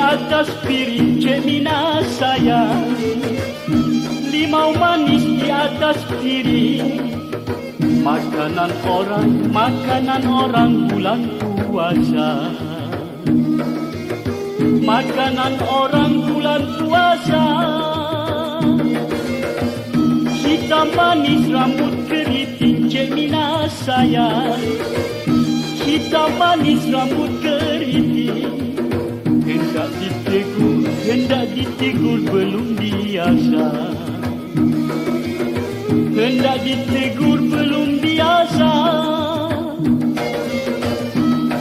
atas piring Cemina sayang. Limau manis di atas piring. Makanan orang, makanan orang bulan puasa. Makanan orang bulan puasa. Hitam manis rambut keriting Cemina sayang. Hitam manis rambut keriting ditegur belum biasa Hendak ditegur belum biasa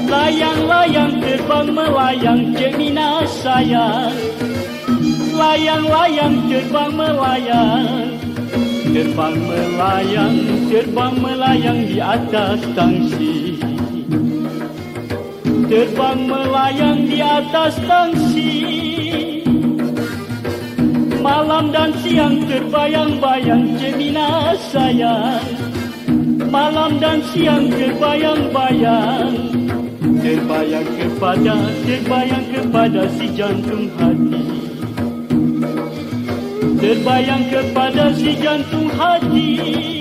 Layang-layang terbang melayang Cemina sayang. Layang-layang terbang melayang Terbang melayang, terbang melayang di atas tangsi. Terbang melayang di atas tangsi Malam dan siang terbayang-bayang Cemina sayang Malam dan siang terbayang-bayang. Terbayang kepada, terbayang kepada si jantung hati. Terbayang kepada si jantung hati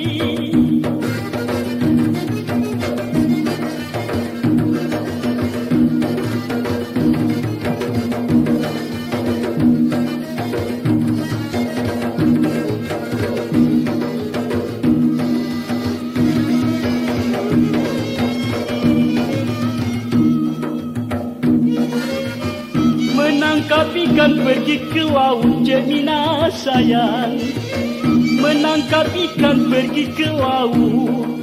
Menangkap ikan pergi ke laut Cemina sayang. Menangkap ikan pergi ke laut.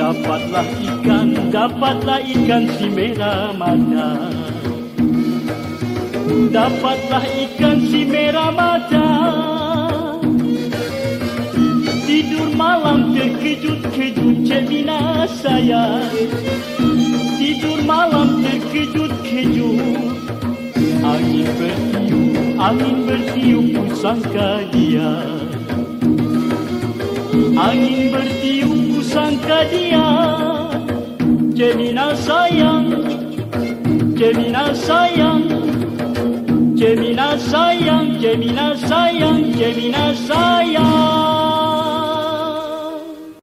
Dapatlah ikan, dapatlah ikan si merah mata. Dapatlah ikan si merah mata. Tidur malam terkejut-kejut Cemina sayang. Tidur malam terkejut-kejut Angin bertiup, angin bertiup pusangka dia Angin bertiup pusangka dia Cemina sayang, Cemina sayang Cemina sayang, Cemina sayang, Cemina sayang